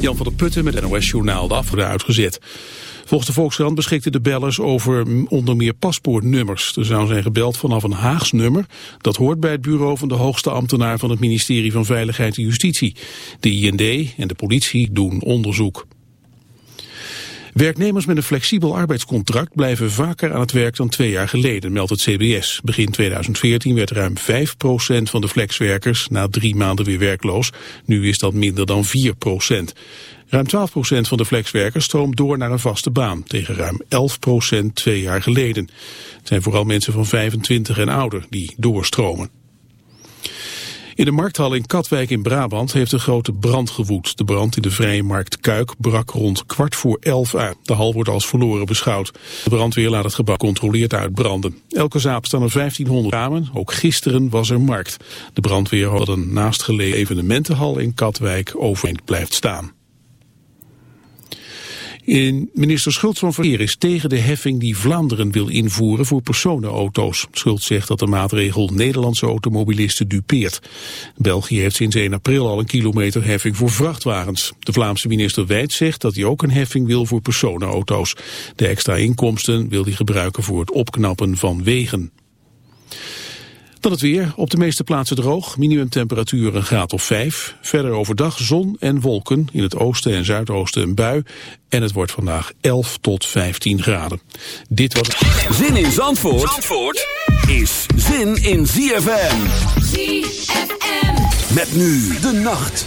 Jan van der Putten met NOS Journaal de afgelopen uitgezet. Volgens de Volkskrant beschikten de bellers over onder meer paspoortnummers. Er zou zijn gebeld vanaf een Haags nummer. Dat hoort bij het bureau van de hoogste ambtenaar van het ministerie van Veiligheid en Justitie. De IND en de politie doen onderzoek. Werknemers met een flexibel arbeidscontract blijven vaker aan het werk dan twee jaar geleden, meldt het CBS. Begin 2014 werd ruim 5% van de flexwerkers na drie maanden weer werkloos. Nu is dat minder dan 4%. Ruim 12% van de flexwerkers stroomt door naar een vaste baan, tegen ruim 11% twee jaar geleden. Het zijn vooral mensen van 25 en ouder die doorstromen. In de markthal in Katwijk in Brabant heeft een grote brand gewoed. De brand in de vrije markt Kuik brak rond kwart voor elf uit. De hal wordt als verloren beschouwd. De brandweer laat het gebouw controleerd uitbranden. Elke zaap staan er 1500 ramen. Ook gisteren was er markt. De brandweer had een naastgelegen evenementenhal in Katwijk overeind blijft staan. In minister Schultz van Verkeer is tegen de heffing die Vlaanderen wil invoeren voor personenauto's. Schultz zegt dat de maatregel Nederlandse automobilisten dupeert. België heeft sinds 1 april al een kilometerheffing voor vrachtwagens. De Vlaamse minister Wijt zegt dat hij ook een heffing wil voor personenauto's. De extra inkomsten wil hij gebruiken voor het opknappen van wegen. Dan het weer. Op de meeste plaatsen droog. Minimumtemperatuur een graad of 5. Verder overdag zon en wolken. In het oosten en zuidoosten een bui. En het wordt vandaag 11 tot 15 graden. Dit was het. Zin in Zandvoort, Zandvoort is zin in ZFM. ZFM. Met nu de nacht.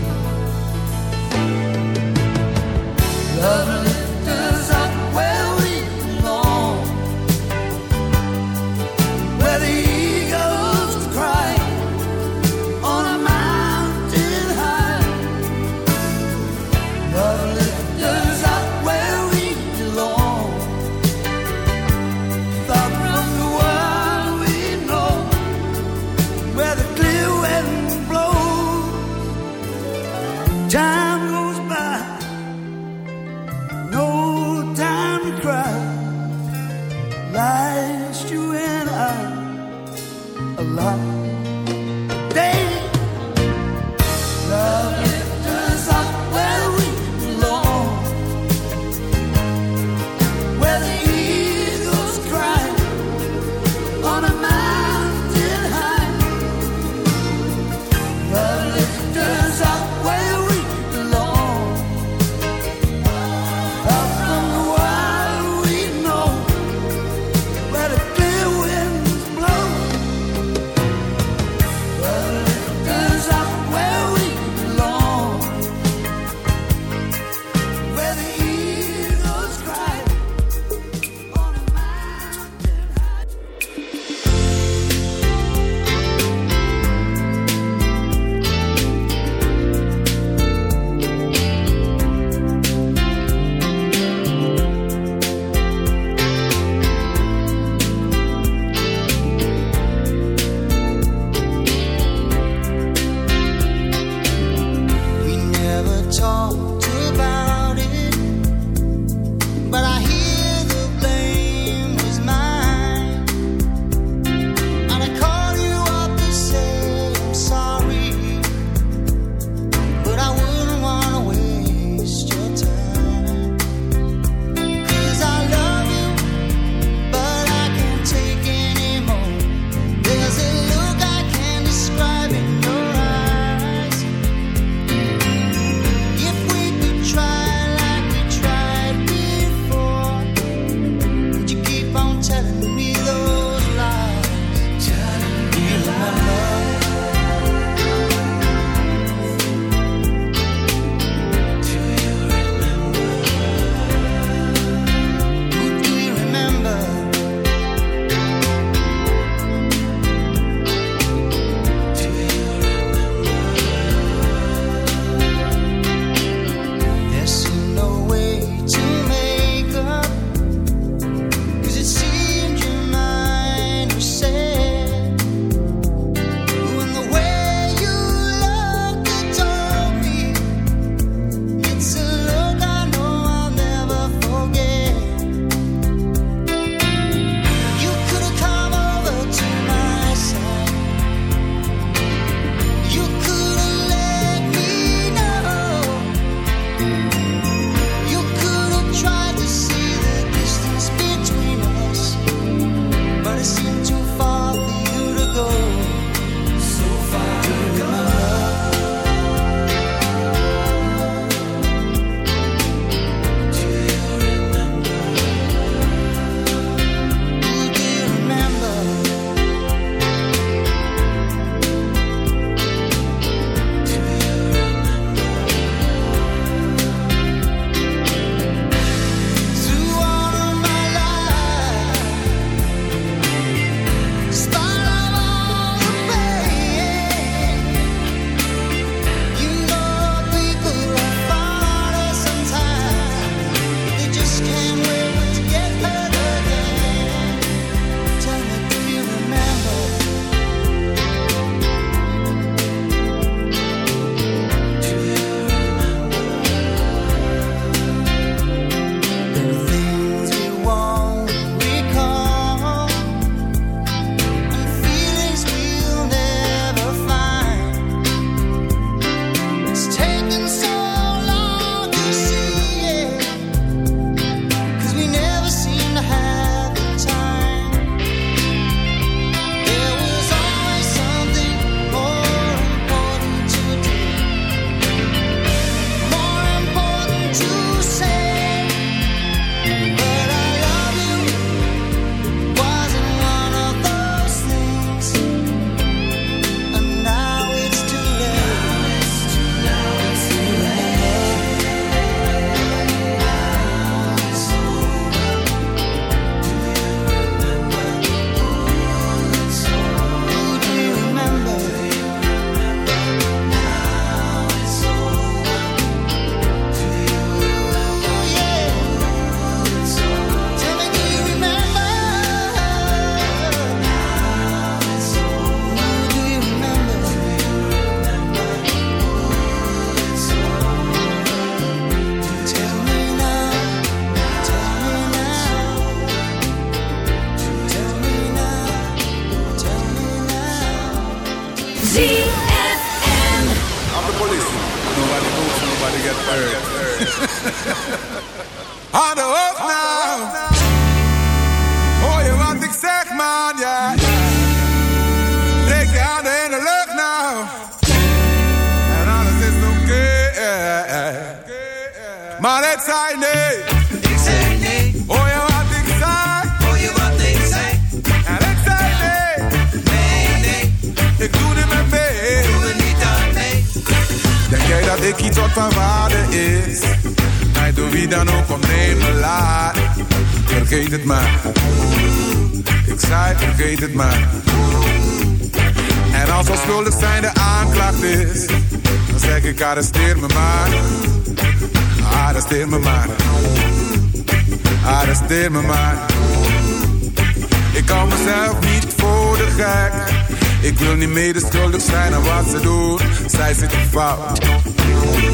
fout.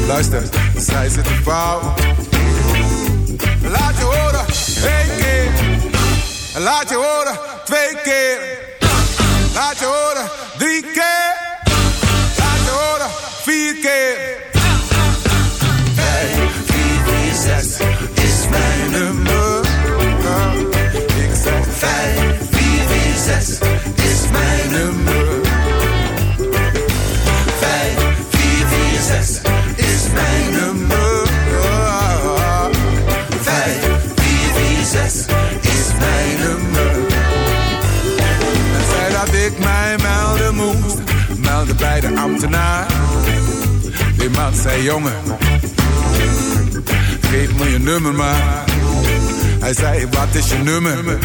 Luister, zij zitten fout. jongen. Geef me je nummer maar. Hij zei, wat is je nummer?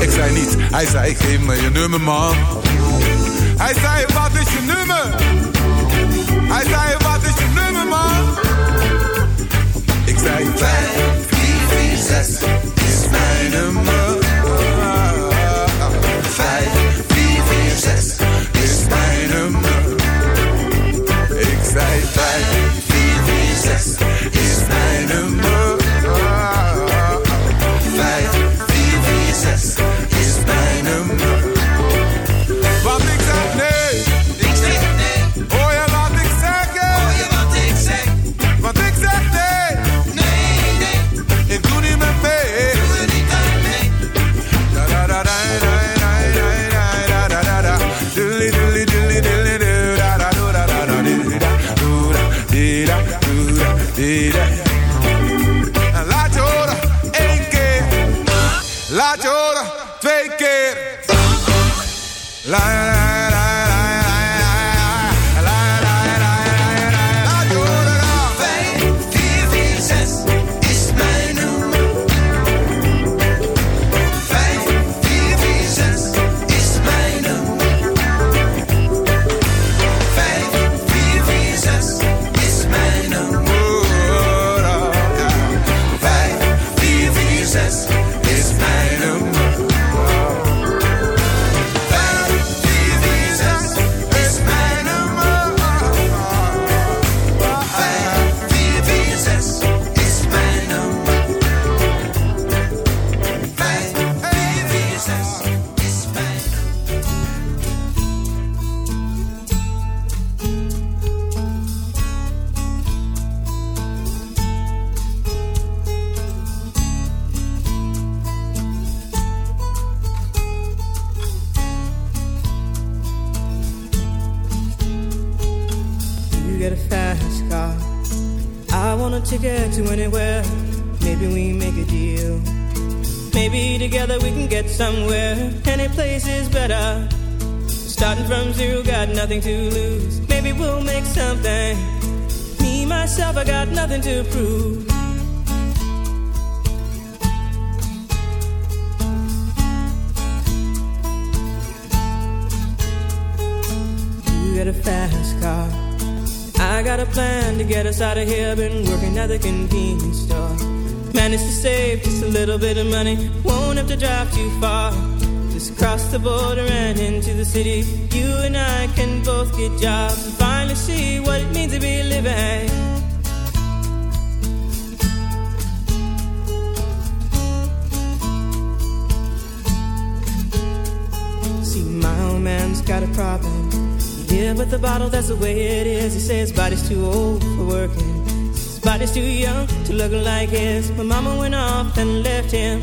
Ik zei niet, hij zei, geef me je nummer man. Hij zei, wat is je nummer? Hij zei, wat is je nummer man? Ik zei, 5446 is mijn nummer. city. You and I can both get jobs and finally see what it means to be living. See, my old man's got a problem. Yeah, but the bottle, that's the way it is. He says his body's too old for working. His body's too young to look like his. My mama went off and left him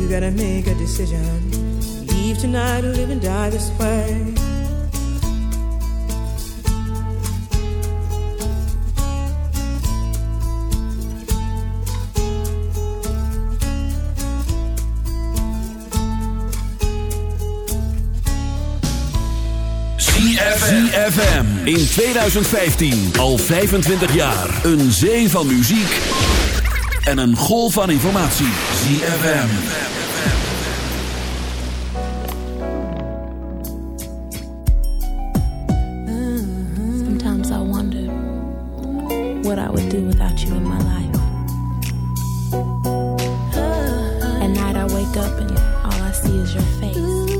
You gotta make a decision. Leave tonight or live and die this way. ZFM in 2015 al 25 jaar. Een zee van muziek en een golf van informatie. ZFM. Sometimes I wonder what I would do without you in my life. At night I wake up and all I see is your face.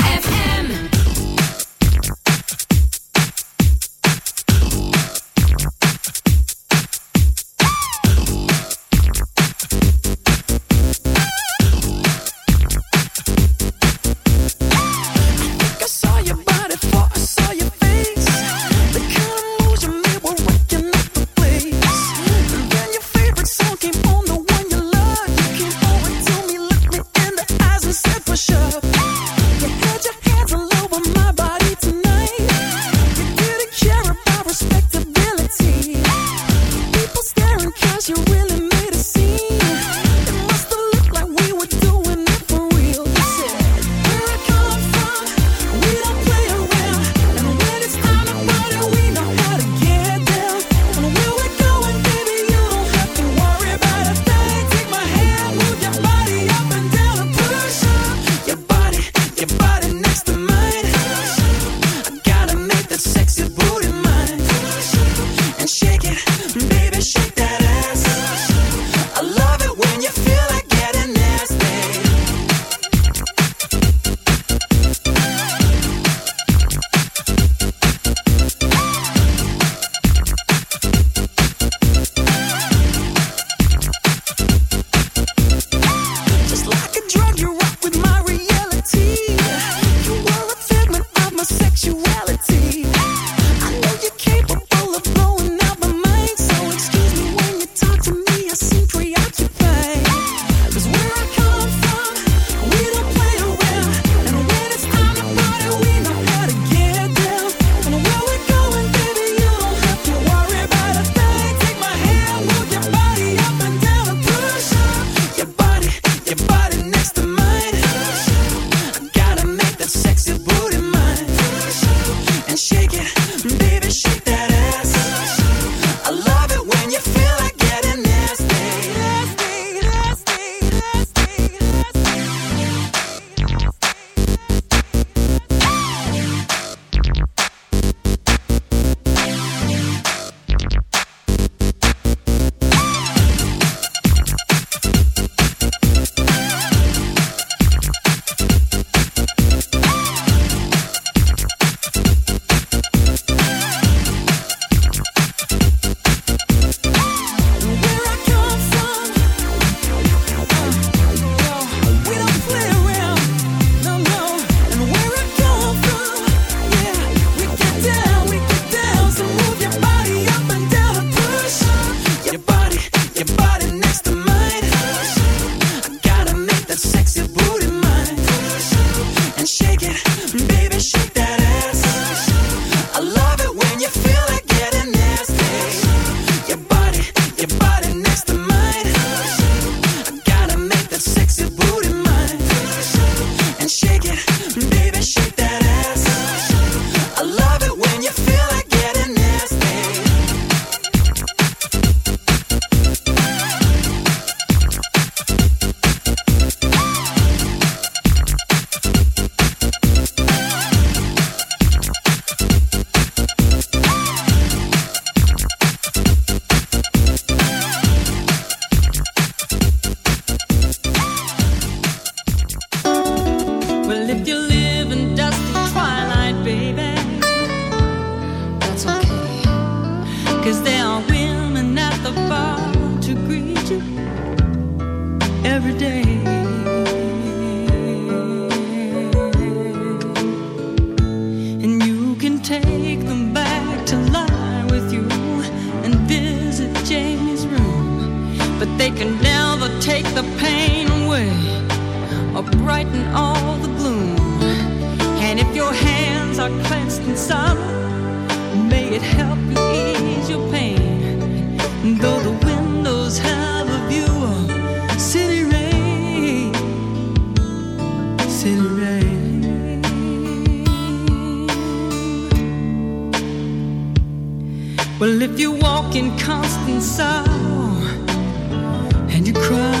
are cleansed in sorrow. May it help you ease your pain. Though the windows have a view of city rain, city rain. Well, if you walk in constant sorrow and you cry.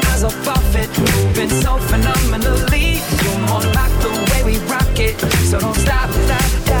off it, moving so phenomenally. You're more like the way we rock it, so don't stop, stop, stop.